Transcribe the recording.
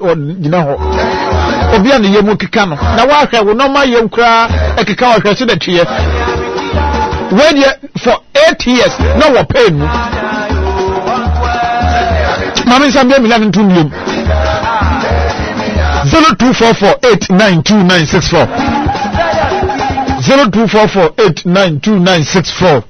ɔgyina hɔ obi a ne yam keka no na wahwɛ wo nɔɔma yam koraa ɛkeka ɔhwɛ se na teɛ wɛdeɛ for eight years na wɔ pain mu maame nsa bia mila no nto nnuam 0244892964 0244892964